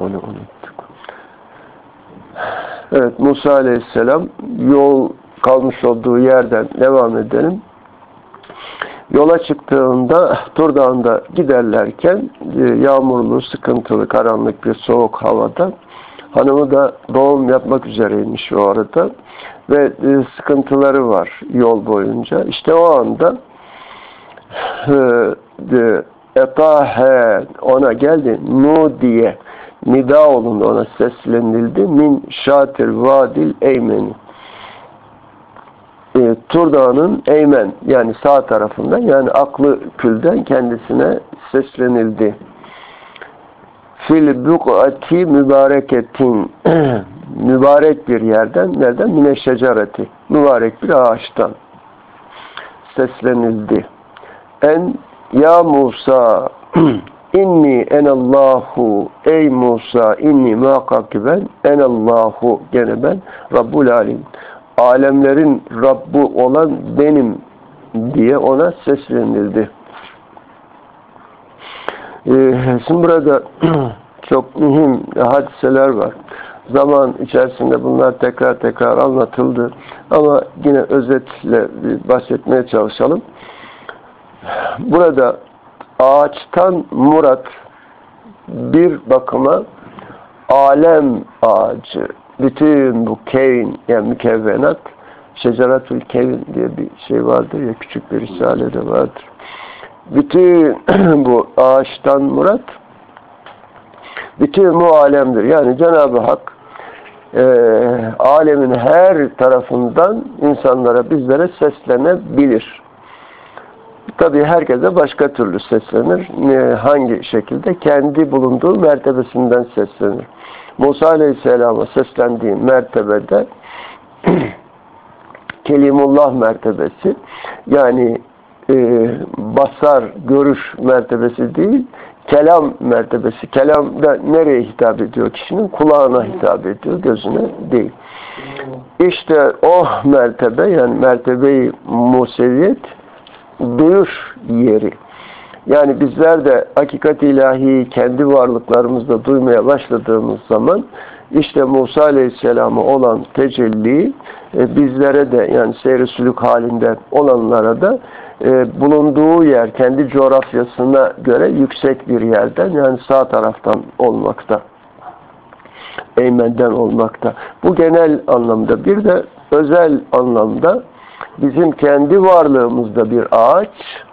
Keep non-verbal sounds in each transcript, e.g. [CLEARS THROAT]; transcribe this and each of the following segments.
onu unuttuk. Evet Musa Aleyhisselam yol kalmış olduğu yerden devam edelim. Yola çıktığında Tur Dağı'nda giderlerken e, yağmurlu, sıkıntılı, karanlık bir soğuk havada hanımı da doğum yapmak üzereymiş o arada ve e, sıkıntıları var yol boyunca. İşte o anda e, etahe ona geldi nu diye nida olundu ona seslenildi min şatir vadil eymeni e, Tur Dağı'nın Eymen yani sağ tarafından yani aklı külden kendisine seslenildi. Fil buk'ati mübareketin [CLEARS THROAT] mübarek bir yerden nereden? Mine şecereti. Mübarek bir ağaçtan seslenildi. En ya Musa [CLEARS THROAT] inni enallahu ey Musa inni muhakkak ben enallahu gene ben Rabbul Alim alemlerin Rabbu olan benim diye ona seslenildi. Ee, şimdi burada [CLEARS THROAT] çok mühim hadiseler var. Zaman içerisinde bunlar tekrar tekrar anlatıldı. Ama yine özetle bahsetmeye çalışalım. Burada ağaçtan murat bir bakıma alem ağacı bütün bu kevin yani mükevvenat şeceratül kevin diye bir şey vardır ya küçük bir risalede vardır. Bütün [CLEARS THROAT] bu ağaçtan murat bütün bu alemdir. Yani Cenab-ı Hak e, alemin her tarafından insanlara, bizlere seslenebilir. Tabii herkese başka türlü seslenir. Hangi şekilde? Kendi bulunduğu mertebesinden seslenir. Musa Aleyhisselam'a seslendiği mertebede [CLEARS THROAT] Kelimullah mertebesi yani e, basar, görüş mertebesi değil, kelam mertebesi. Kelam da nereye hitap ediyor kişinin? Kulağına hitap ediyor, gözüne değil. İşte o mertebe yani mertebeyi museviyet duyuş yeri. Yani bizler de hakikat ilahi kendi varlıklarımızda duymaya başladığımız zaman işte Musa Aleyhisselam'a olan tecelli e, bizlere de yani seyri sülük halinde olanlara da e, bulunduğu yer kendi coğrafyasına göre yüksek bir yerden yani sağ taraftan olmakta. Eymen'den olmakta. Bu genel anlamda bir de özel anlamda bizim kendi varlığımızda bir ağaç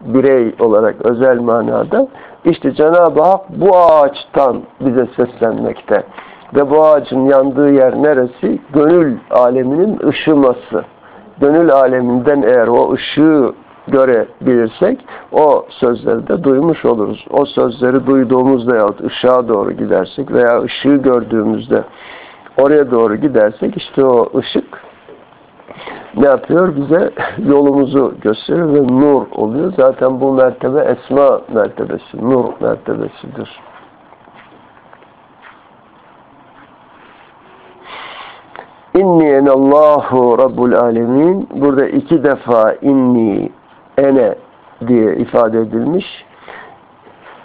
birey olarak özel manada işte Cenab-ı Hak bu ağaçtan bize seslenmekte. Ve bu ağacın yandığı yer neresi? Gönül aleminin ışıması. Gönül aleminden eğer o ışığı görebilirsek o sözleri de duymuş oluruz. O sözleri duyduğumuzda yahut ışığa doğru gidersek veya ışığı gördüğümüzde oraya doğru gidersek işte o ışık ne yapıyor? Bize yolumuzu gösteriyor ve nur oluyor. Zaten bu mertebe esma mertebesi, nur mertebesidir. İnni enallahu rabbul alemin. Burada iki defa inni ene diye ifade edilmiş.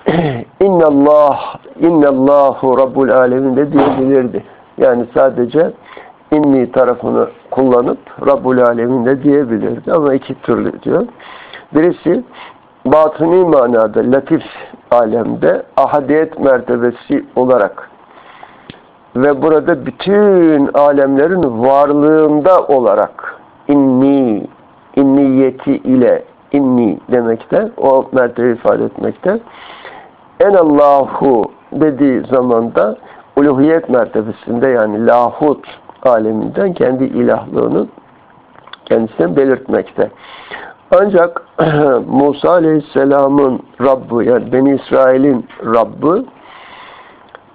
[CLEARS THROAT] İnnallah innallahu rabbul alemin de diyebilirdi. Yani sadece inni tarafını kullanıp Rabbul Alemin de diyebilirdi ama iki türlü diyor. Birisi batıni manada latif alemde ahadiyet mertebesi olarak ve burada bütün alemlerin varlığında olarak inni inniyeti ile inni demekte o mertebe ifade etmekte en Allahu dediği zamanda uluhiyet mertebesinde yani lahut aleminden kendi ilahlığını kendisine belirtmekte. Ancak [CLEARS THROAT] Musa Aleyhisselam'ın Rabbi yani Beni İsrail'in Rabbi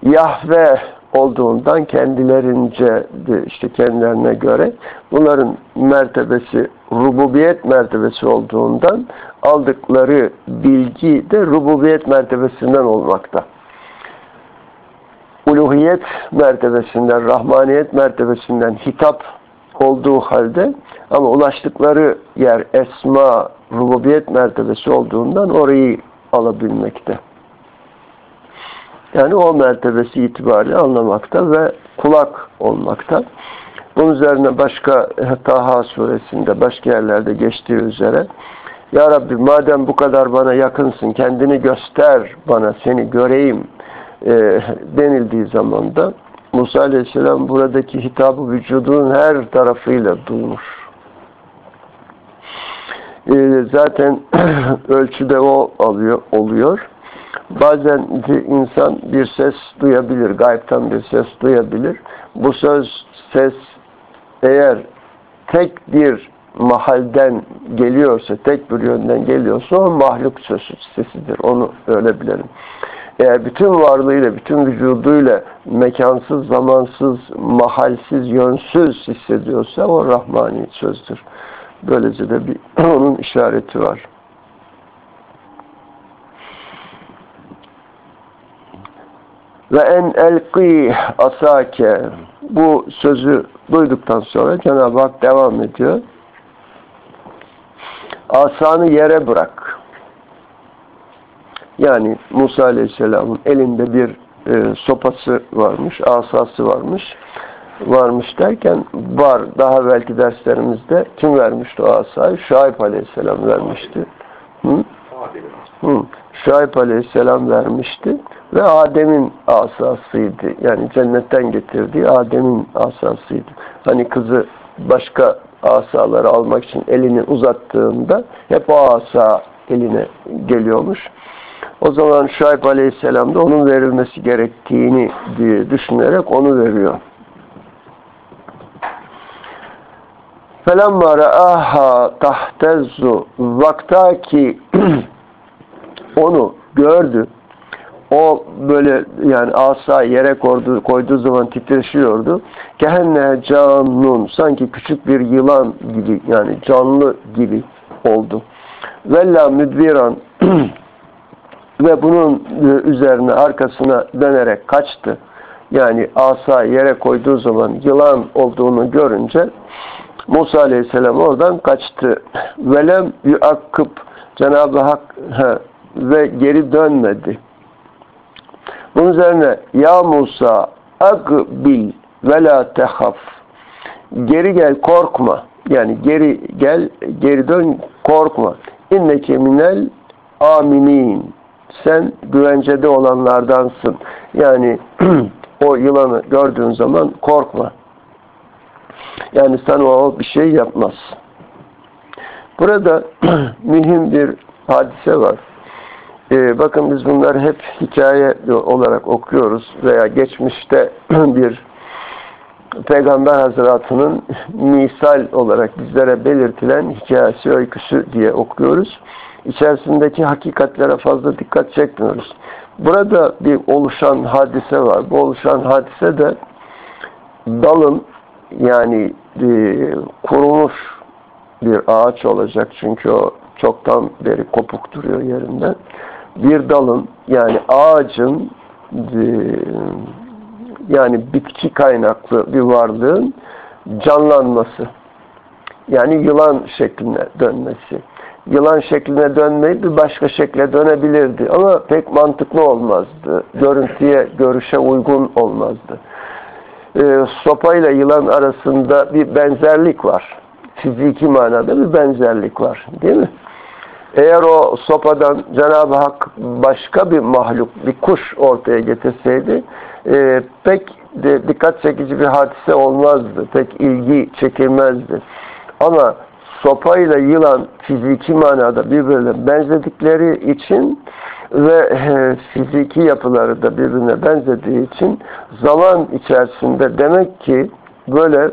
Yahve olduğundan kendilerince işte kendilerine göre bunların mertebesi rububiyet mertebesi olduğundan aldıkları bilgi de rububiyet mertebesinden olmakta uluhiyet mertebesinden, rahmaniyet mertebesinden hitap olduğu halde ama ulaştıkları yer esma, rububiyet mertebesi olduğundan orayı alabilmekte. Yani o mertebesi itibariyle anlamakta ve kulak olmakta. Bunun üzerine başka Taha suresinde başka yerlerde geçtiği üzere Ya Rabbi madem bu kadar bana yakınsın kendini göster bana seni göreyim e, denildiği zaman da Musa Aleyhisselam buradaki hitabı vücudun her tarafıyla duymuş. E, zaten [CLEARS THROAT] ölçüde o alıyor, oluyor. Bazen insan bir ses duyabilir, gaybtan bir ses duyabilir. Bu söz, ses eğer tek bir mahalden geliyorsa, tek bir yönden geliyorsa o mahluk sözü, sesidir. Onu öyle bilelim. Eğer bütün varlığıyla, bütün vücuduyla mekansız, zamansız, mahalsiz, yönsüz hissediyorsa o Rahmani sözdür. Böylece de bir [CLEARS THROAT] onun işareti var. Ve en elqi asake bu sözü duyduktan sonra Cenab-ı Hak devam ediyor. Asanı yere bırak. Yani Musa Aleyhisselam'ın elinde bir e, sopası varmış, asası varmış. Varmış derken var. Daha belki derslerimizde kim vermişti o asayı? Şuayb Aleyhisselam vermişti. Hı? Hı. Şuayb Aleyhisselam vermişti ve Adem'in asasıydı. Yani cennetten getirdiği Adem'in asasıydı. Hani kızı başka asaları almak için elini uzattığında hep o asa eline geliyormuş. O zaman Şuayb Aleyhisselam da onun verilmesi gerektiğini düşünerek onu veriyor. فَلَمَّا رَآهَا تَحْتَزُّ Vakta ki [CLEARS THROAT] onu gördü. O böyle yani asa yere koyduğu, koyduğu zaman titreşiyordu. Kehenne canun sanki küçük bir yılan gibi yani canlı gibi oldu. Vella müdviran [CLEARS THROAT] ve bunun üzerine arkasına dönerek kaçtı. Yani asa yere koyduğu zaman yılan olduğunu görünce Musa Aleyhisselam oradan kaçtı. [LAUGHS] Velem yuakkıp Cenab-ı Hak he, ve geri dönmedi. Bunun üzerine Ya Musa akbil ve la tehaf geri gel korkma yani geri gel geri dön korkma inneke minel aminin sen güvencede olanlardansın. Yani [CLEARS THROAT] o yılanı gördüğün zaman korkma. Yani sana o bir şey yapmaz. Burada [CLEARS THROAT] mühim bir hadise var. Ee, bakın biz bunları hep hikaye olarak okuyoruz veya geçmişte [CLEARS THROAT] bir Peygamber Hazretleri'nin misal olarak bizlere belirtilen hikayesi, öyküsü diye okuyoruz. İçerisindeki hakikatlere fazla dikkat çekmiyoruz. Burada bir oluşan hadise var. Bu oluşan hadise de dalın yani e, kurumuş bir ağaç olacak. Çünkü o çoktan beri kopuk duruyor yerinden bir dalın yani ağacın e, yani bitki kaynaklı bir varlığın canlanması. Yani yılan şekline dönmesi. Yılan şekline dönmeyip bir başka şekle dönebilirdi. Ama pek mantıklı olmazdı. Görüntüye, görüşe uygun olmazdı. E, sopa ile yılan arasında bir benzerlik var. Fiziki manada bir benzerlik var. Değil mi? Eğer o sopadan Cenab-ı Hak başka bir mahluk, bir kuş ortaya getirseydi e, pek de dikkat çekici bir hadise olmazdı. Pek ilgi çekilmezdi. Ama sopayla yılan fiziki manada birbirine benzedikleri için ve e, fiziki yapıları da birbirine benzediği için zaman içerisinde demek ki böyle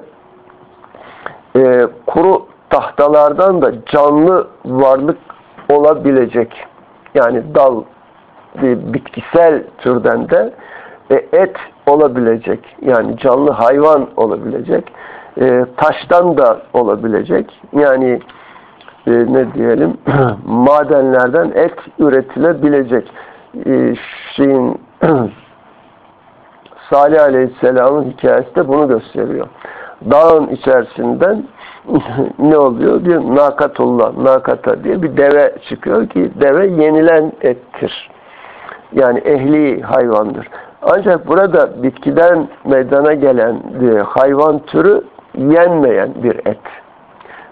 e, kuru tahtalardan da canlı varlık olabilecek. Yani dal bir bitkisel türden de e, et olabilecek. Yani canlı hayvan olabilecek. E, taştan da olabilecek. Yani e, ne diyelim [CLEARS THROAT] madenlerden et üretilebilecek. E, şeyin [CLEARS THROAT] Salih Aleyhisselam'ın hikayesi de bunu gösteriyor. Dağın içerisinden [CLEARS THROAT] ne oluyor? Bir nakatullah, nakata diye bir deve çıkıyor ki deve yenilen ettir. Yani ehli hayvandır. Ancak burada bitkiden meydana gelen e, hayvan türü yenmeyen bir et.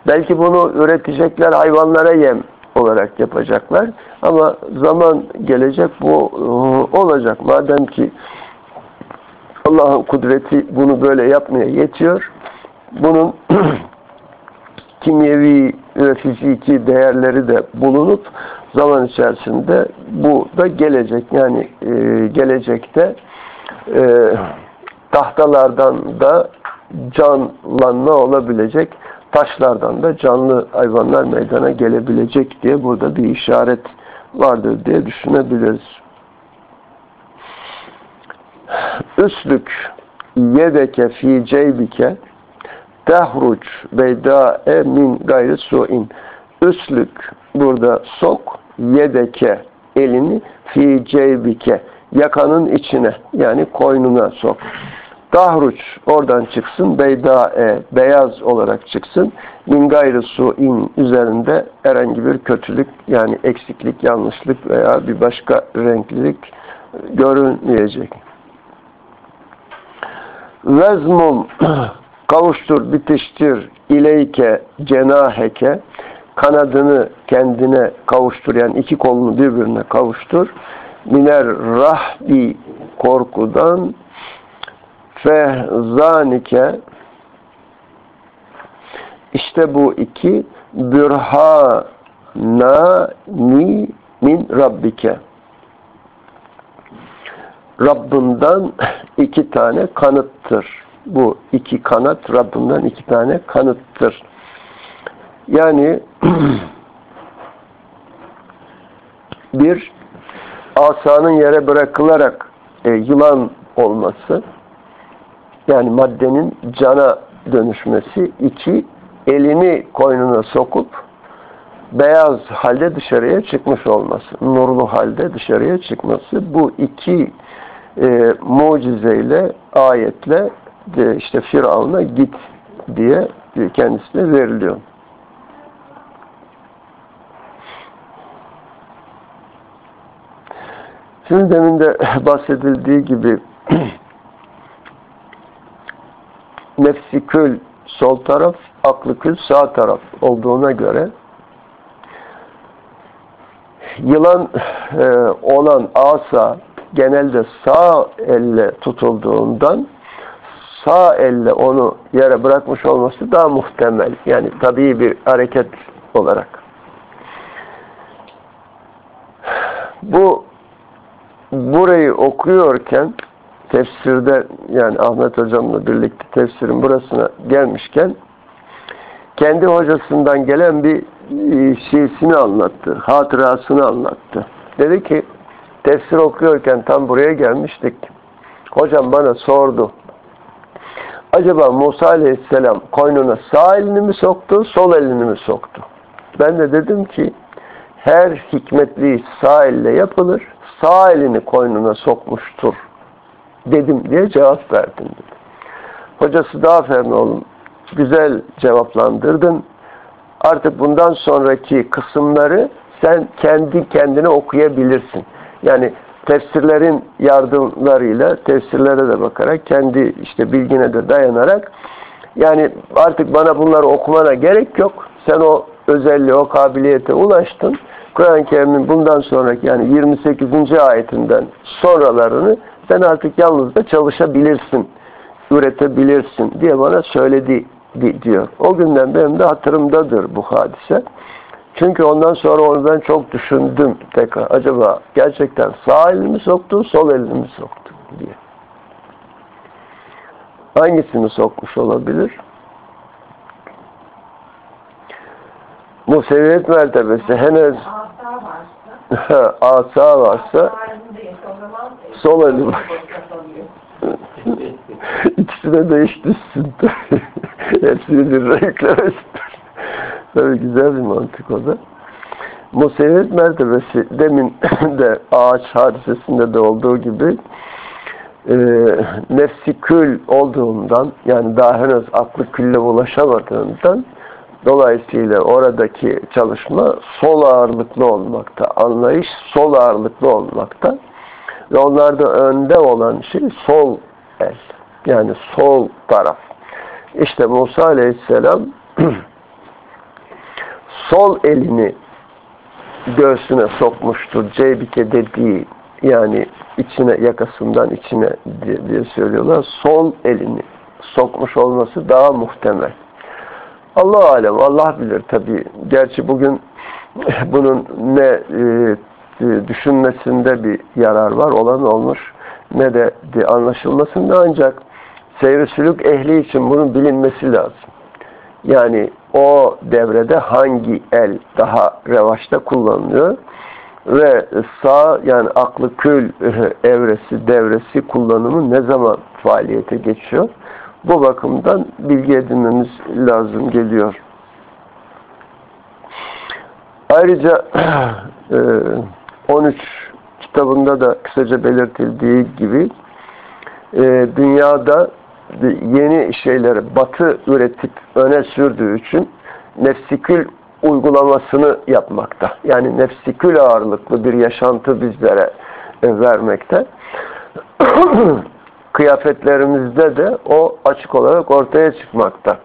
Belki bunu üretecekler hayvanlara yem olarak yapacaklar. Ama zaman gelecek bu e, olacak. Madem ki Allah'ın kudreti bunu böyle yapmaya yetiyor. Bunun [CLEARS THROAT] kimyevi ve fiziki değerleri de bulunup zaman içerisinde bu da gelecek. Yani e, gelecekte e, tahtalardan da canlanma olabilecek, taşlardan da canlı hayvanlar meydana gelebilecek diye burada bir işaret vardır diye düşünebiliriz. Üslük yedeke fi ceybike tehruç beydâe min gayri su'in. Üslük burada sok yedeke elini fi ceybike yakanın içine yani koynuna sok. Tahruç oradan çıksın beydae beyaz olarak çıksın. Min gayrı su'in üzerinde herhangi bir kötülük yani eksiklik, yanlışlık veya bir başka renklilik görünmeyecek. Vezmum [CLEARS THROAT] kavuştur, bitiştir ileyke cenaheke kanadını kendine kavuştur yani iki kolunu birbirine kavuştur. Miner rahbi korkudan fehzanike işte bu iki bürhani min rabbike Rabbinden iki tane kanıttır. Bu iki kanat Rabbinden iki tane kanıttır. Yani [CLEARS THROAT] bir asanın yere bırakılarak e, yılan olması yani maddenin cana dönüşmesi iki elini koynuna sokup beyaz halde dışarıya çıkmış olması nurlu halde dışarıya çıkması bu iki e, mucizeyle ayetle de işte Firavun'a git diye kendisine veriliyor. Şimdi demin de bahsedildiği gibi [CLEARS THROAT] nefsi kül sol taraf, aklı kül sağ taraf olduğuna göre yılan e, olan asa genelde sağ elle tutulduğundan sağ elle onu yere bırakmış olması daha muhtemel. Yani tabii bir hareket olarak. Bu burayı okuyorken tefsirde yani Ahmet hocamla birlikte tefsirin burasına gelmişken kendi hocasından gelen bir e, şeysini anlattı. Hatırasını anlattı. Dedi ki tefsir okuyorken tam buraya gelmiştik. Hocam bana sordu. Acaba Musa Aleyhisselam koynuna sağ elini mi soktu, sol elini mi soktu? Ben de dedim ki her hikmetli sağ elle yapılır, sağ elini koynuna sokmuştur dedim diye cevap verdim dedi. Hocası da aferin oğlum, güzel cevaplandırdın. Artık bundan sonraki kısımları sen kendi kendine okuyabilirsin. Yani tefsirlerin yardımlarıyla tefsirlere de bakarak kendi işte bilgine de dayanarak yani artık bana bunları okumana gerek yok. Sen o özelliğe, o kabiliyete ulaştın. Kur'an-ı Kerim'in bundan sonraki yani 28. ayetinden sonralarını sen artık yalnız da çalışabilirsin, üretebilirsin diye bana söyledi diyor. O günden benim de hatırımdadır bu hadise. Çünkü ondan sonra onu ben çok düşündüm tekrar. Acaba gerçekten sağ elimi soktu, sol elimi soktu diye. Hangisini sokmuş olabilir? Museviyet mertebesi henüz asa varsa [LAUGHS] sol eli var. [LAUGHS] İkisine de düşsün. [LAUGHS] Hepsini bir renklemesin. Tabii güzel bir mantık o da. Museviyet mertebesi demin [COUGHS] de ağaç hadisesinde de olduğu gibi e, nefsi kül olduğundan yani daha henüz aklı külle ulaşamadığından dolayısıyla oradaki çalışma sol ağırlıklı olmakta. Anlayış sol ağırlıklı olmakta. Ve onlarda önde olan şey sol el. Yani sol taraf. İşte Musa Aleyhisselam [CLEARS THROAT] sol elini göğsüne sokmuştur. Ceybike dediği yani içine yakasından içine diye, diye söylüyorlar. Sol elini sokmuş olması daha muhtemel. Allah alem, Allah bilir tabi. Gerçi bugün [LAUGHS] bunun ne e, düşünmesinde bir yarar var, olan olmuş, ne de, anlaşılmasında ancak seyri sülük ehli için bunun bilinmesi lazım. Yani o devrede hangi el daha revaçta kullanılıyor ve sağ yani aklı kül [LAUGHS] evresi, devresi kullanımı ne zaman faaliyete geçiyor? Bu bakımdan bilgi edinmemiz lazım geliyor. Ayrıca [CLEARS THROAT] 13 kitabında da kısaca belirtildiği gibi dünyada yeni şeyleri batı üretip öne sürdüğü için nefsikül uygulamasını yapmakta. Yani nefsikül ağırlıklı bir yaşantı bizlere vermekte. [CLEARS THROAT] Kıyafetlerimizde de o açık olarak ortaya çıkmakta.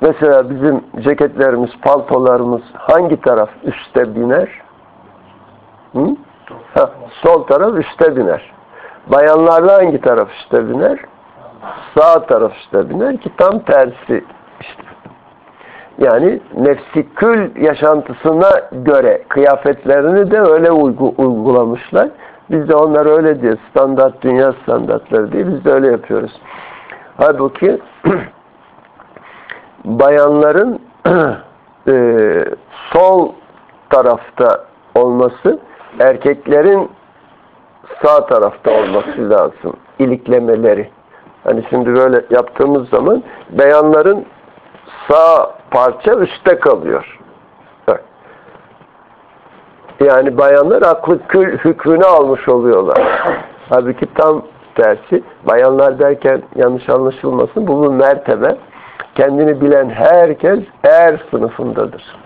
Mesela bizim ceketlerimiz, paltolarımız hangi taraf üste biner? Hı? Ha, sol taraf üste biner. Bayanlarda hangi taraf üste biner? Sağ taraf üste biner ki tam tersi işte. Yani nefsikül yaşantısına göre kıyafetlerini de öyle uygu, uygulamışlar. Biz de onlar öyle diye standart dünya standartları diye biz de öyle yapıyoruz. Halbuki [CLEARS THROAT] bayanların [CLEARS THROAT] e, sol tarafta olması erkeklerin sağ tarafta olması lazım. iliklemeleri. Hani şimdi böyle yaptığımız zaman beyanların sağ parça üstte kalıyor. Bak. Yani bayanlar aklı kül hükmünü almış oluyorlar. Halbuki tam tersi. Bayanlar derken yanlış anlaşılmasın. Bu mertebe. Kendini bilen herkes er sınıfındadır.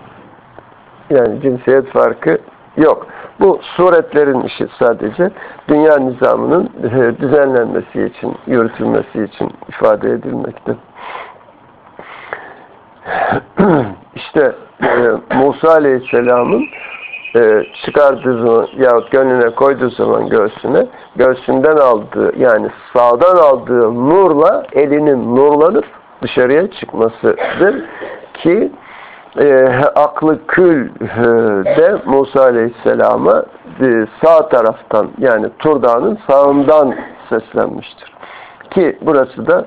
Yani cinsiyet farkı yok. Bu suretlerin işi sadece dünya nizamının düzenlenmesi için, yürütülmesi için ifade edilmekte. [CLEARS THROAT] İşte e, Musa Aleyhisselam'ın e, çıkardığı zaman yahut gönlüne koyduğu zaman göğsüne göğsünden aldığı yani sağdan aldığı nurla elinin nurlanıp dışarıya çıkmasıdır ki e, aklı kül e, de Musa Aleyhisselam'a e, sağ taraftan yani Tur Dağı'nın sağından seslenmiştir. Ki burası da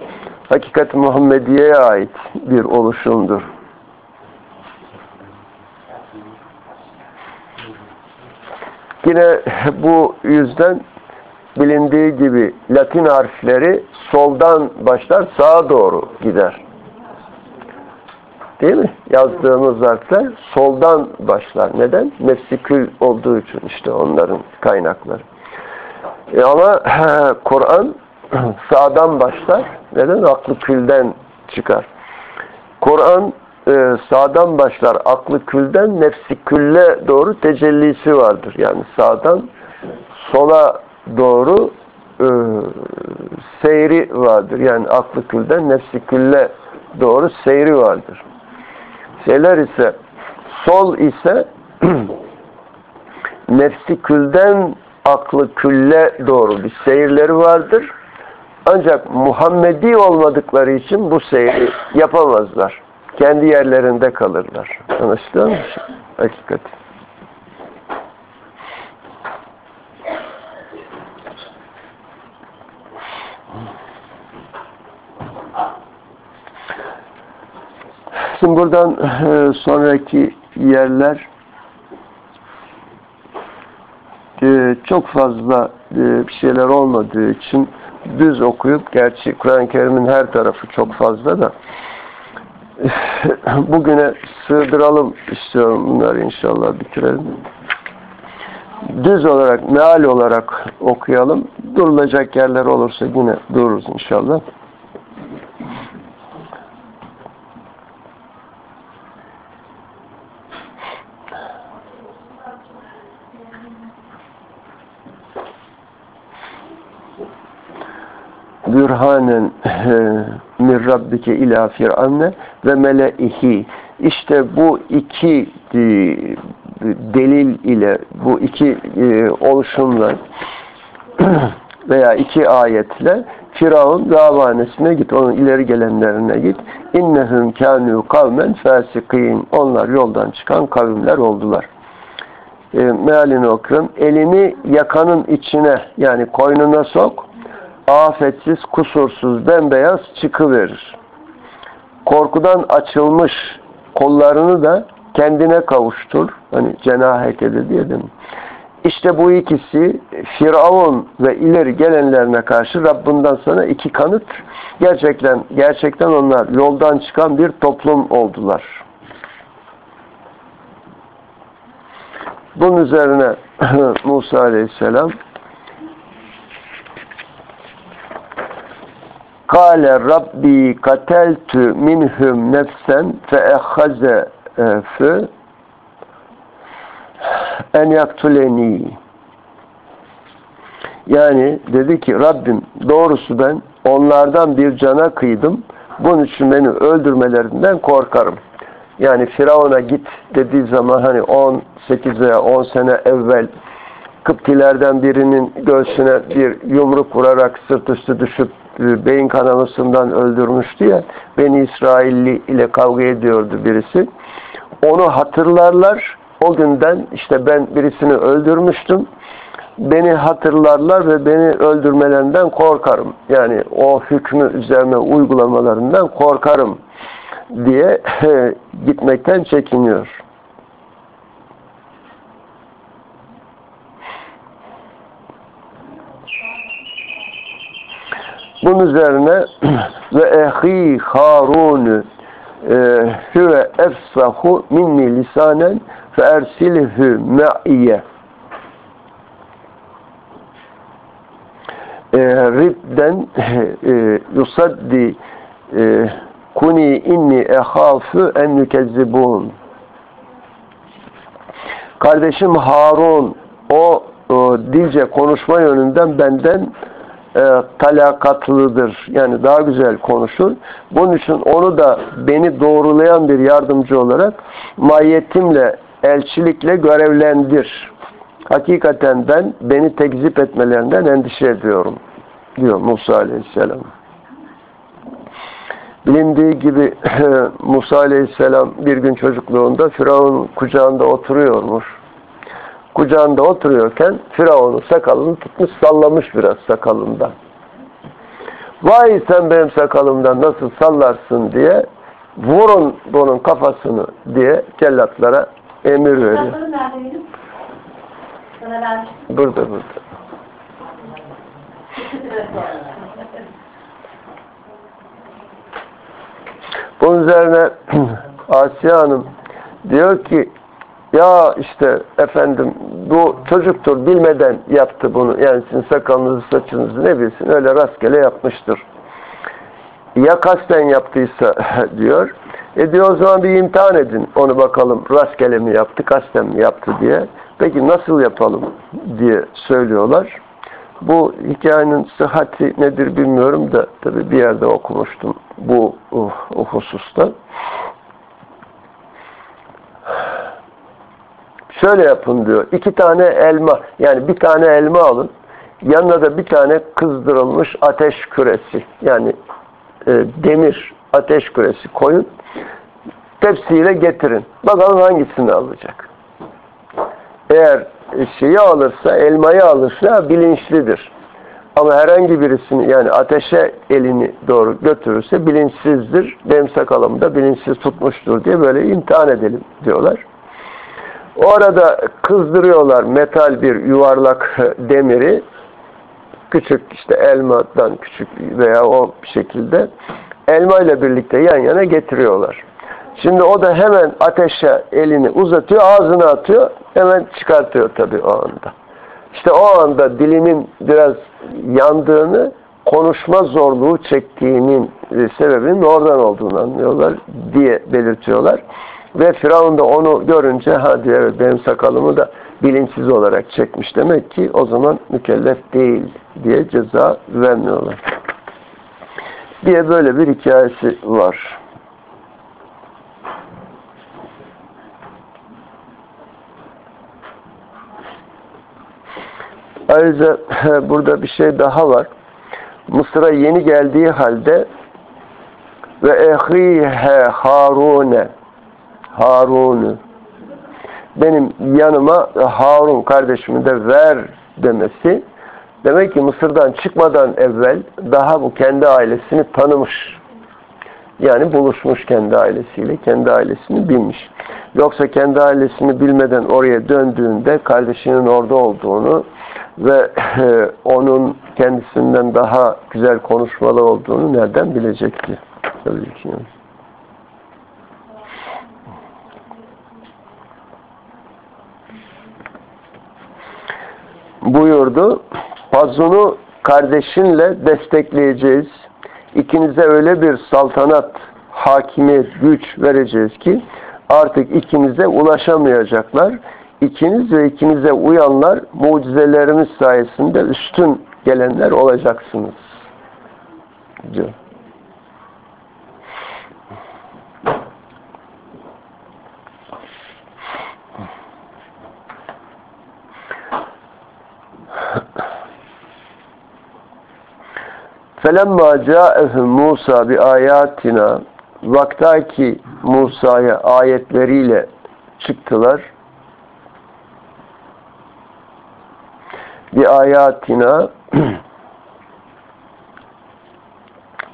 hakikat Muhammediye'ye ait bir oluşumdur. Yine bu yüzden bilindiği gibi Latin harfleri soldan başlar sağa doğru gider. Değil mi? Yazdığımız harfler soldan başlar. Neden? Nefsi kül olduğu için işte onların kaynakları. E ama Kur'an [CLEARS THROAT] sağdan başlar. Neden? Aklı külden çıkar. Kur'an e, sağdan başlar. Aklı külden nefsi külle doğru tecellisi vardır. Yani sağdan sola doğru e, seyri vardır. Yani aklı külden nefsi külle doğru seyri vardır. Şeyler ise sol ise [CLEARS THROAT] nefsi külden aklı külle doğru bir seyirleri vardır. Ancak Muhammedi olmadıkları için bu seyri yapamazlar. Kendi yerlerinde kalırlar. Anlaşılıyor mu? Hakikat. Şimdi buradan e, sonraki yerler e, çok fazla e, bir şeyler olmadığı için düz okuyup gerçi Kur'an-ı Kerim'in her tarafı çok fazla da [LAUGHS] bugüne sığdıralım istiyorum bunları inşallah bitirelim. Düz olarak, meal olarak okuyalım. Durulacak yerler olursa yine dururuz inşallah. Bürhanen min rabbike ila firavne ve meleihi işte bu iki e, delil ile bu iki e, oluşumla [CLEARS THROAT] veya iki ayetle Firavun davanesine git, onun ileri gelenlerine git. İnnehum kânû kavmen fâsikîn. Onlar yoldan çıkan kavimler oldular. E, mealini okuyorum. Elini yakanın içine yani koynuna sok. Afetsiz, kusursuz, bembeyaz çıkıverir. Korkudan açılmış kollarını da kendine kavuştur. Hani cenaheke diye dedim. İşte bu ikisi Firavun ve ileri gelenlerine karşı Rabbinden sana iki kanıt. Gerçekten gerçekten onlar yoldan çıkan bir toplum oldular. Bunun üzerine [CLEARS THROAT] Musa Aleyhisselam Kale Rabbi kateltü minhum nefsen fe ehaze fü en yaktuleni yani dedi ki Rabbim doğrusu ben onlardan bir cana kıydım. Bunun için beni öldürmelerinden korkarım. Yani Firavun'a git dediği zaman hani 18 veya 10 sene evvel Kıptilerden birinin göğsüne bir yumruk vurarak sırt üstü düşüp e, beyin kanamasından öldürmüştü ya Beni İsrailli ile kavga ediyordu birisi. Onu hatırlarlar. O günden işte ben birisini öldürmüştüm. Beni hatırlarlar ve beni öldürmelerinden korkarım. Yani o hükmü üzerine uygulamalarından korkarım diye [LAUGHS] gitmekten çekiniyor. Bunun üzerine [CLEARS THROAT] ve ehi Harun e, huve efsahu minni lisanen fe ersilhü me'iyye e, ribden e, yusaddi kuni inni ehafü en yükezzibun kardeşim Harun o, o dilce konuşma yönünden benden e, talakatlıdır. Yani daha güzel konuşur. Bunun için onu da beni doğrulayan bir yardımcı olarak mahiyetimle, elçilikle görevlendir. Hakikaten ben beni tekzip etmelerinden endişe ediyorum diyor Musa Aleyhisselam. Bilindiği gibi [LAUGHS] Musa Aleyhisselam bir gün çocukluğunda Firavun kucağında oturuyormuş kucağında oturuyorken Firavun'un sakalını tutmuş sallamış biraz sakalından. Vay sen benim sakalımdan nasıl sallarsın diye vurun bunun kafasını diye cellatlara emir veriyor. Burada burada. [LAUGHS] Bunun üzerine [CLEARS THROAT] Asiye Hanım diyor ki ya işte efendim bu çocuktur bilmeden yaptı bunu. Yani sizin sakalınızı saçınızı ne bilsin öyle rastgele yapmıştır. Ya kasten yaptıysa [LAUGHS] diyor. E diyor o zaman bir imtihan edin. Onu bakalım rastgele mi yaptı, kasten mi yaptı diye. Peki nasıl yapalım diye söylüyorlar. Bu hikayenin sıhhati nedir bilmiyorum da tabi bir yerde okumuştum bu uh, o hususta. Şöyle yapın diyor. İki tane elma yani bir tane elma alın. Yanına da bir tane kızdırılmış ateş küresi yani e, demir ateş küresi koyun. Tepsiyle getirin. Bakalım hangisini alacak. Eğer şeyi alırsa, elmayı alırsa bilinçlidir. Ama herhangi birisini yani ateşe elini doğru götürürse bilinçsizdir. Benim sakalımı da bilinçsiz tutmuştur diye böyle imtihan edelim diyorlar. O arada kızdırıyorlar metal bir yuvarlak [LAUGHS] demiri küçük işte elmadan küçük veya o şekilde elma ile birlikte yan yana getiriyorlar. Şimdi o da hemen ateşe elini uzatıyor, ağzına atıyor, hemen çıkartıyor tabii o anda. İşte o anda dilinin biraz yandığını, konuşma zorluğu çektiğinin sebebinin oradan olduğunu anlıyorlar diye belirtiyorlar. Ve Firavun da onu görünce hadi evet benim sakalımı da bilinçsiz olarak çekmiş. Demek ki o zaman mükellef değil diye ceza vermiyorlar. diye böyle bir hikayesi var. Ayrıca burada bir şey daha var. Mısır'a yeni geldiği halde ve ehihe Harun'e Harun'u benim yanıma Harun kardeşimi de ver demesi demek ki Mısır'dan çıkmadan evvel daha bu kendi ailesini tanımış. Yani buluşmuş kendi ailesiyle, kendi ailesini bilmiş. Yoksa kendi ailesini bilmeden oraya döndüğünde kardeşinin orada olduğunu ve [CLEARS THROAT] onun kendisinden daha güzel konuşmalı olduğunu nereden bilecekti? Tabii ki. Buyurdu. Fazlunu kardeşinle destekleyeceğiz. İkinize öyle bir saltanat, hakimiyet, güç vereceğiz ki artık ikinize ulaşamayacaklar. İkiniz ve ikinize uyanlar mucizelerimiz sayesinde üstün gelenler olacaksınız. diyor. فَلَمَّا جَاءَهُمْ Musa bi ayatina vaktaki Musa'ya ayetleriyle çıktılar. Bi ayatina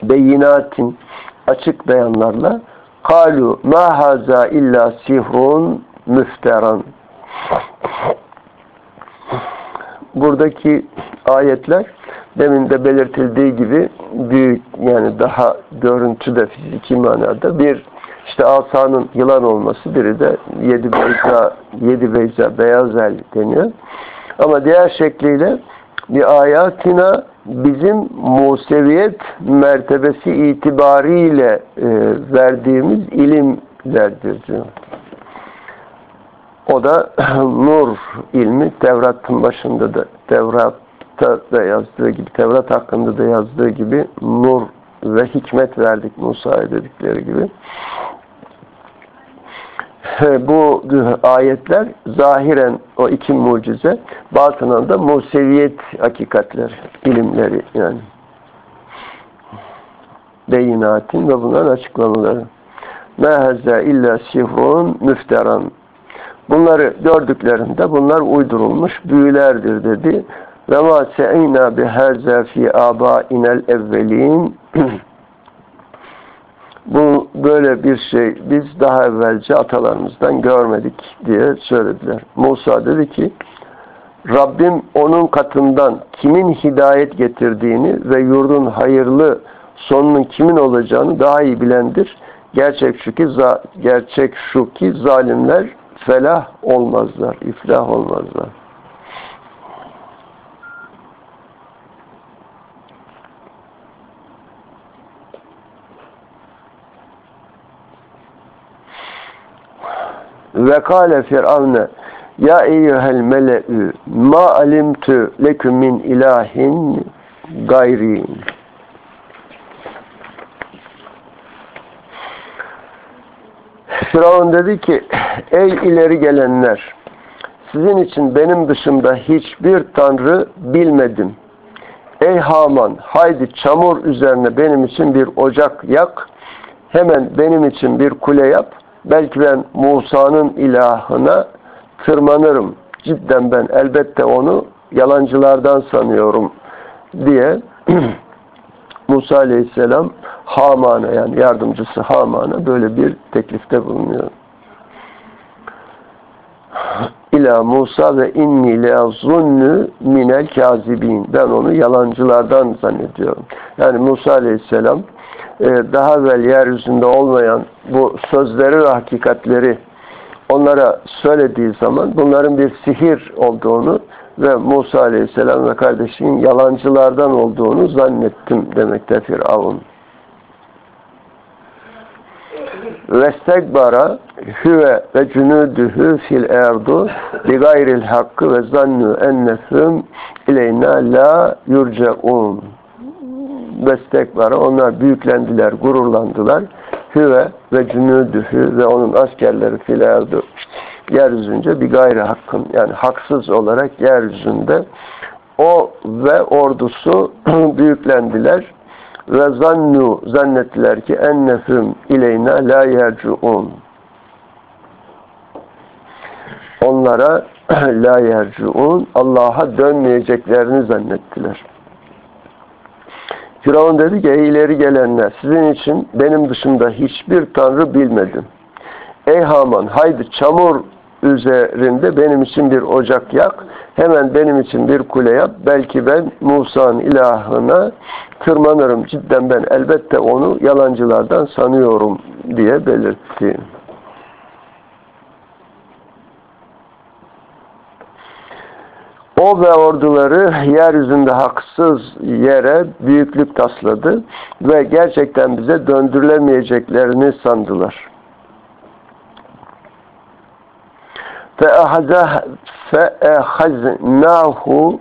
beyinatin açık beyanlarla kalu ma haza illa sihrun müfteran buradaki ayetler demin de belirtildiği gibi büyük yani daha görüntüde fiziki manada bir işte asanın yılan olması biri de yedi beyza, yedi beyza beyaz el deniyor. Ama diğer şekliyle bir ayatina bizim Museviyet mertebesi itibariyle e, verdiğimiz ilimlerdir diyor. O da [CLEARS THROAT] nur ilmi Tevrat'ın başında da Tevrat'ta da yazdığı gibi Tevrat hakkında da yazdığı gibi nur ve hikmet verdik Musa'ya dedikleri gibi. Bu ayetler zahiren o iki mucize batınan da Museviyet hakikatler, ilimleri yani. Beyinatin ve bunların açıklamaları. Mehezze illa sihrun müfteran Bunları gördüklerinde bunlar uydurulmuş büyülerdir dedi. Ve ma se'ina bihaza fi abainel evvelin [CLEARS THROAT] bu böyle bir şey biz daha evvelce atalarımızdan görmedik diye söylediler. Musa dedi ki Rabbim onun katından kimin hidayet getirdiğini ve yurdun hayırlı sonunun kimin olacağını daha iyi bilendir. Gerçek şu ki, gerçek şu ki zalimler felah olmazlar, iflah olmazlar. Ve kâle firavne ya eyyuhel mele'ü ma alimtu leküm min ilahin gayri Firavun dedi ki ey ileri gelenler sizin için benim dışımda hiçbir tanrı bilmedim. Ey Haman haydi çamur üzerine benim için bir ocak yak. Hemen benim için bir kule yap. Belki ben Musa'nın ilahına tırmanırım. Cidden ben elbette onu yalancılardan sanıyorum diye [CLEARS THROAT] Musa Aleyhisselam Haman'a yani yardımcısı Haman'a böyle bir teklifte bulunuyor. [CLEARS THROAT] İla Musa ve inni leazzunnu minel kazibin. Ben onu yalancılardan zannediyorum. Yani Musa Aleyhisselam daha evvel yeryüzünde olmayan bu sözleri ve hakikatleri onlara söylediği zaman bunların bir sihir olduğunu ve Musa Aleyhisselam ve kardeşinin yalancılardan olduğunu zannettim demekte Firavun. Vestekbara hüve ve cünüdühü fil erdu bi gayril hakkı ve zannu ennefüm ileyna la yurcaun vestekbara onlar büyüklendiler, gururlandılar. Hüve ve cünüdühü ve onun askerleri filardı yeryüzünce bir gayri hakkın yani haksız olarak yeryüzünde o ve ordusu [CLEARS THROAT] büyüklendiler ve zannu zannettiler ki ennefüm ileyna la yercuun onlara [CLEARS THROAT] la yercuun Allah'a dönmeyeceklerini zannettiler. Firavun dedi ki ey ileri gelenler sizin için benim dışında hiçbir tanrı bilmedim. Ey Haman haydi çamur üzerinde benim için bir ocak yak. Hemen benim için bir kule yap. Belki ben Musa'nın ilahına tırmanırım. Cidden ben elbette onu yalancılardan sanıyorum diye belirtti. O ve orduları yeryüzünde haksız yere büyüklük tasladı ve gerçekten bize döndürülemeyeceklerini sandılar. فَاَخَزْنَاهُ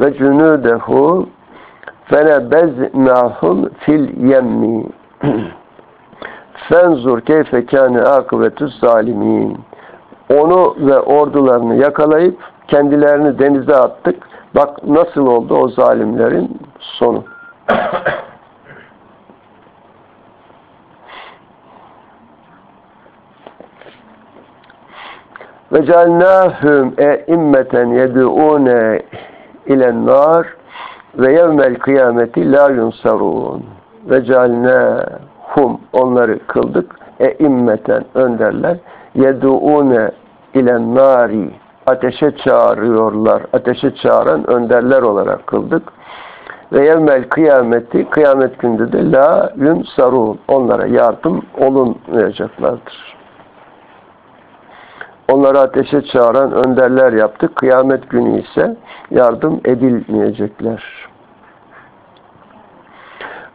ve cünudehu fenebeznahum fil yemmi fenzur keyfe kâne akıbetü zalimin onu ve ordularını yakalayıp kendilerini denize attık. Bak nasıl oldu o zalimlerin sonu. Ve cealnâhüm e'immeten yed'ûne ilen nar ve yevmel kıyameti la yunsarun. Ve cealnâhum onları kıldık e'immeten önderler yed'ûne ilen nari ateşe çağırıyorlar. Ateşe çağıran önderler olarak kıldık. Ve yevmel kıyameti kıyamet günde de la yunsarun onlara yardım olunmayacaklardır. Onları ateşe çağıran önderler yaptık. Kıyamet günü ise yardım edilmeyecekler.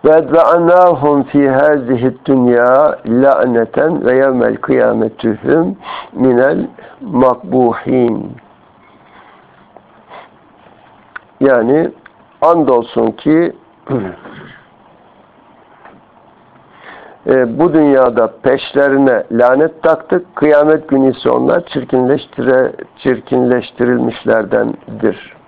Ve edve'annâhum fî hâzihid dünya la'neten ve yevmel kıyametühüm minel makbuhin. Yani andolsun ki e, bu dünyada peşlerine lanet taktık. Kıyamet günü ise onlar çirkinleştire, çirkinleştirilmişlerdendir.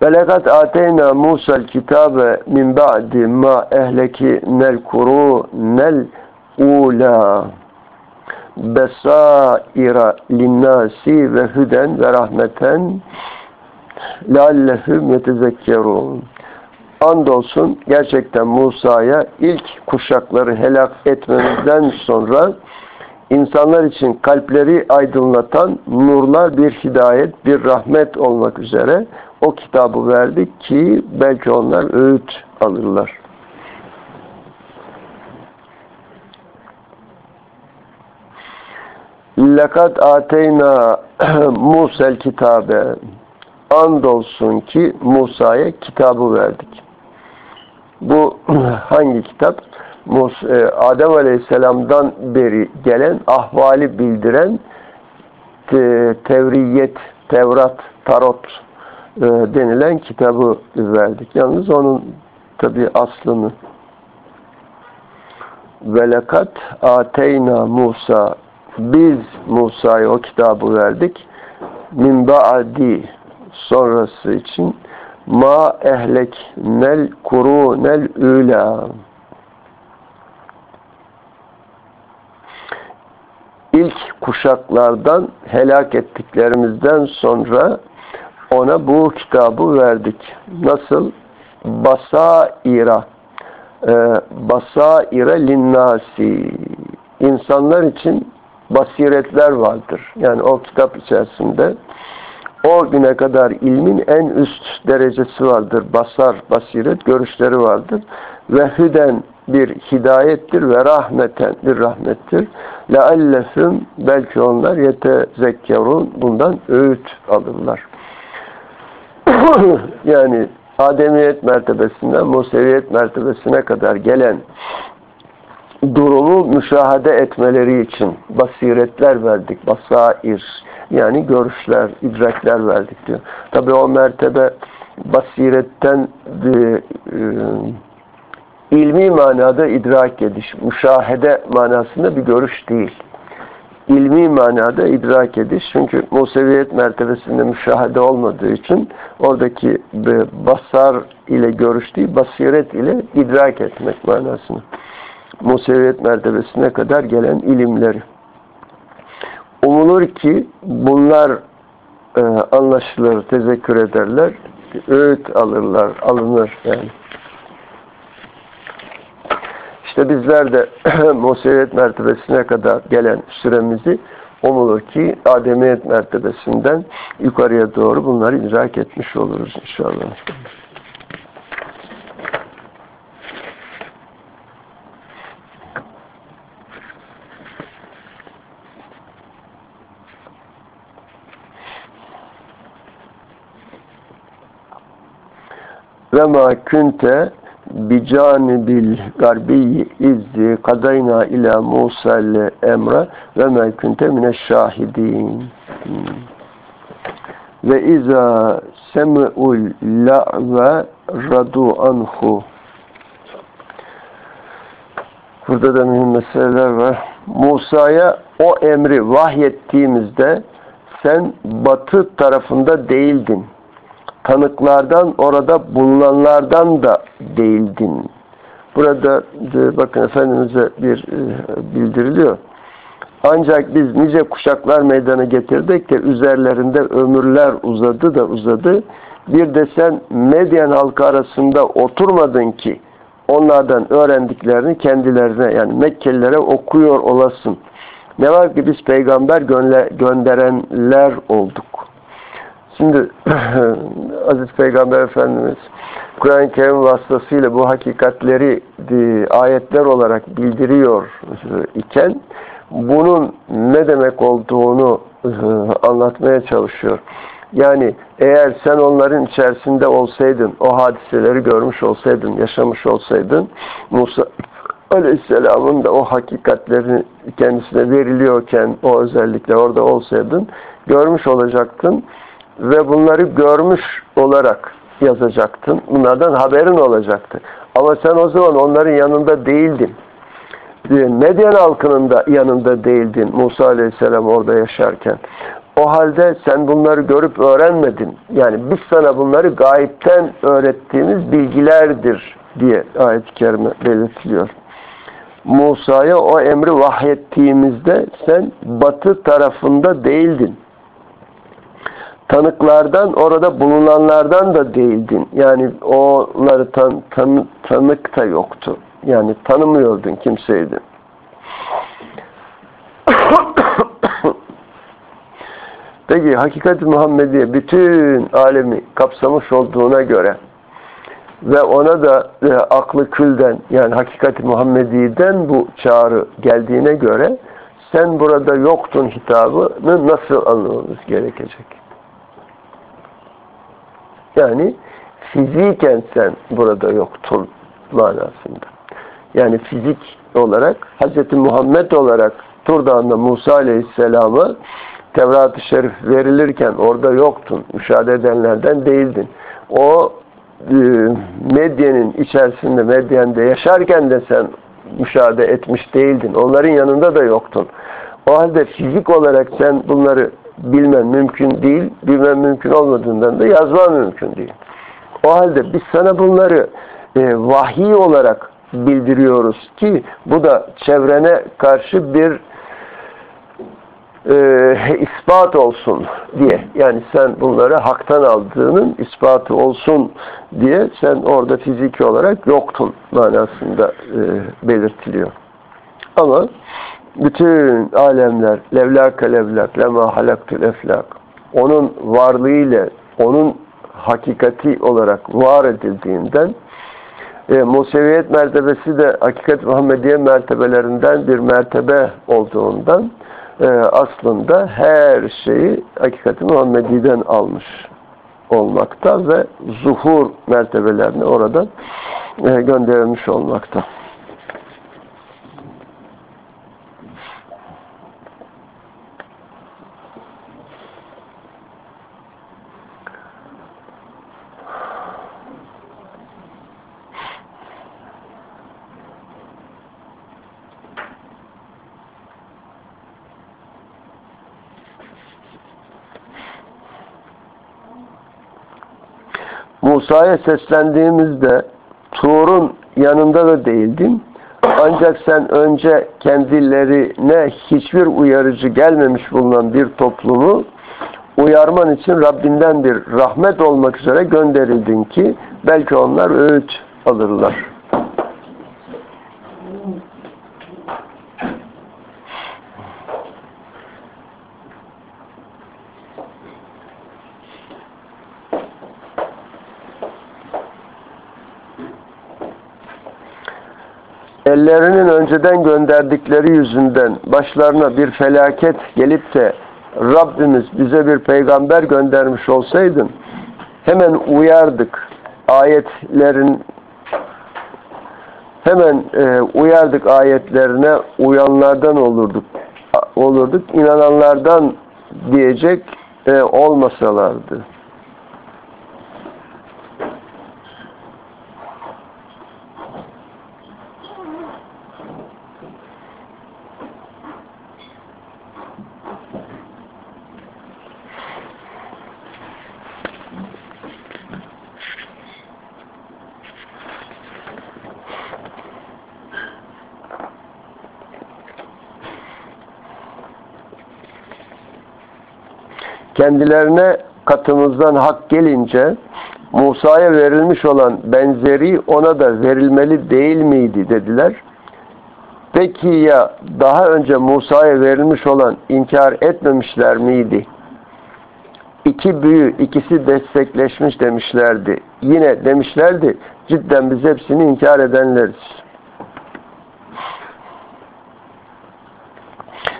Musa'l kitabe min ba'di ma ehleki nel kuru nel ula besaira linnasi ve hüden ve rahmeten leallehum yetezekkerun. Andolsun gerçekten Musa'ya ilk kuşakları helak etmemizden sonra insanlar için kalpleri aydınlatan nurlar bir hidayet, bir rahmet olmak üzere o kitabı verdik ki belki onlar öğüt alırlar. Lekad ateyna Musa'l kitabe andolsun ki Musa'ya kitabı verdik. Bu [CLEARS THROAT] hangi kitap? E, Adem Aleyhisselam'dan beri gelen ahvali bildiren Tevriyet, Tevrat, Tarot e, denilen kitabı verdik. Yalnız onun tabi aslını. Velekat ateyna Musa. Biz Musa'ya o kitabı verdik. Min ba'di. Sonrası için ma ehlek nel kuru nel üla ilk kuşaklardan helak ettiklerimizden sonra ona bu kitabı verdik. Nasıl? Basaira e, Basaira linnasi insanlar için basiretler vardır. Yani o kitap içerisinde o güne kadar ilmin en üst derecesi vardır. Basar, basiret, görüşleri vardır. Ve hüden bir hidayettir ve rahmeten bir rahmettir. Leallefüm belki onlar yetezekkerun bundan öğüt alırlar. [LAUGHS] yani Ademiyet mertebesinden Museviyet mertebesine kadar gelen durumu müşahede etmeleri için basiretler verdik. Basair yani görüşler, idrakler verdik diyor. Tabi o mertebe basiretten e, e, ilmi manada idrak ediş, müşahede manasında bir görüş değil. İlmi manada idrak ediş. Çünkü Museviyet mertebesinde müşahede olmadığı için oradaki basar ile görüş değil, basiret ile idrak etmek manasını. Museviyet mertebesine kadar gelen ilimleri. Umulur ki bunlar e, anlaşılır, tezekkür ederler, öğüt alırlar, alınır yani. İşte bizler de [CLEARS THROAT] Museviyet mertebesine kadar gelen süremizi umulur ki Ademiyet mertebesinden yukarıya doğru bunları idrak etmiş oluruz inşallah. ve ma kunte bicanibil garbi izzi kadayna ila Musa'l emre ve ma kunte mineşşahidin ve iza sem'ul la've radu anhu. Burada da mühim meseleler var. Musa'ya o emri vahyettiğimizde sen batı tarafında değildin tanıklardan orada bulunanlardan da değildin. Burada de, bakın Efendimiz'e bir e, bildiriliyor. Ancak biz nice kuşaklar meydana getirdik de üzerlerinde ömürler uzadı da uzadı. Bir de sen Medyen halkı arasında oturmadın ki onlardan öğrendiklerini kendilerine yani Mekkelilere okuyor olasın. Ne var ki biz peygamber gönderenler olduk. Şimdi [CLEARS THROAT] Aziz Peygamber Efendimiz Kur'an-ı Kerim vasıtasıyla bu hakikatleri e, ayetler olarak bildiriyor e, iken bunun ne demek olduğunu e, anlatmaya çalışıyor. Yani eğer sen onların içerisinde olsaydın, o hadiseleri görmüş olsaydın, yaşamış olsaydın, Musa Aleyhisselam'ın da o hakikatlerini kendisine veriliyorken o özellikle orada olsaydın, görmüş olacaktın ve bunları görmüş olarak yazacaktın. Bunlardan haberin olacaktı. Ama sen o zaman onların yanında değildin. Medyen halkının da yanında değildin Musa Aleyhisselam orada yaşarken. O halde sen bunları görüp öğrenmedin. Yani biz sana bunları gayipten öğrettiğimiz bilgilerdir diye ayet-i kerime belirtiliyor. Musa'ya o emri vahyettiğimizde sen batı tarafında değildin tanıklardan, orada bulunanlardan da değildin. Yani onları tan, tan, tanık da yoktu. Yani tanımıyordun kimseydin. [COUGHS] Peki hakikat Muhammediye bütün alemi kapsamış olduğuna göre ve ona da e, aklı külden yani hakikat Muhammedi'den bu çağrı geldiğine göre sen burada yoktun hitabını nasıl anlamamız gerekecek? Yani fiziken sen burada yoktun manasında. Yani fizik olarak Hz. Muhammed olarak Tur Dağı'nda Musa Aleyhisselam'a Tevrat-ı Şerif verilirken orada yoktun. Müşahede edenlerden değildin. O e, medyenin içerisinde, medyende yaşarken de sen müşahede etmiş değildin. Onların yanında da yoktun. O halde fizik olarak sen bunları bilmen mümkün değil, bilmen mümkün olmadığından da yazman mümkün değil. O halde biz sana bunları e, vahiy olarak bildiriyoruz ki bu da çevrene karşı bir e, ispat olsun diye. Yani sen bunları haktan aldığının ispatı olsun diye sen orada fiziki olarak yoktun manasında e, belirtiliyor. Ama bütün alemler levlâke levlâk lema halaktul eflak onun varlığıyla onun hakikati olarak var edildiğinden e, Museviyet mertebesi de hakikat Muhammediye mertebelerinden bir mertebe olduğundan e, aslında her şeyi hakikati Muhammedi'den almış olmakta ve zuhur mertebelerini oradan e, gönderilmiş olmakta. Musa'ya seslendiğimizde Tur'un yanında da değildin. Ancak sen önce kendilerine hiçbir uyarıcı gelmemiş bulunan bir toplumu uyarman için Rabbinden bir rahmet olmak üzere gönderildin ki belki onlar öğüt alırlar. Ellerinin önceden gönderdikleri yüzünden başlarına bir felaket gelip de Rabbimiz bize bir peygamber göndermiş olsaydın hemen uyardık ayetlerin hemen e, uyardık ayetlerine uyanlardan olurduk olurduk inananlardan diyecek e, olmasalardı. Kendilerine katımızdan hak gelince Musa'ya verilmiş olan benzeri ona da verilmeli değil miydi dediler. Peki ya daha önce Musa'ya verilmiş olan inkar etmemişler miydi? İki büyü, ikisi destekleşmiş demişlerdi. Yine demişlerdi, cidden biz hepsini inkar edenleriz.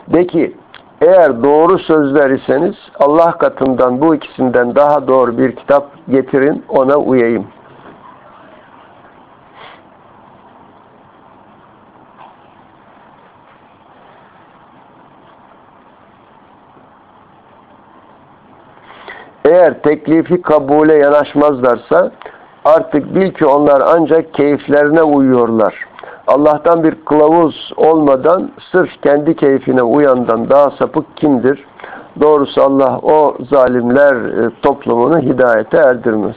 De ki, eğer doğru sözler iseniz Allah katından bu ikisinden daha doğru bir kitap getirin ona uyayım. Eğer teklifi kabule yanaşmazlarsa artık bil ki onlar ancak keyiflerine uyuyorlar. Allah'tan bir kılavuz olmadan sırf kendi keyfine uyandan daha sapık kimdir? Doğrusu Allah o zalimler e, toplumunu hidayete erdirmez.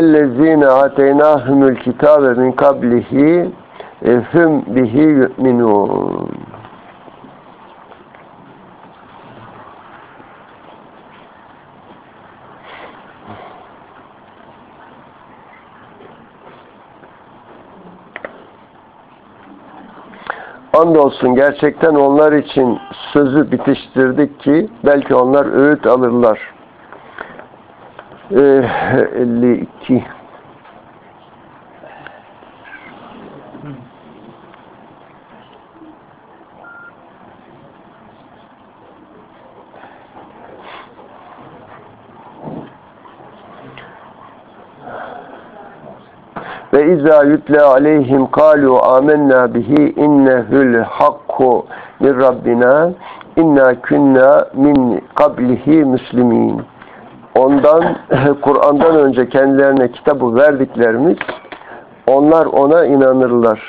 اَلَّذ۪ينَ آتَيْنَاهُمُ الْكِتَابَ مِنْ قَبْلِهِ هُمْ بِهِ يُؤْمِنُونَ Andolsun gerçekten onlar için sözü bitiştirdik ki belki onlar öğüt alırlar. ee, 52 Ve izâ yütle aleyhim kâlu âmennâ bihi innehül hakku min Rabbina inna künna min kablihi müslimîn. Ondan, [LAUGHS] Kur'an'dan önce kendilerine kitabı verdiklerimiz onlar ona inanırlar.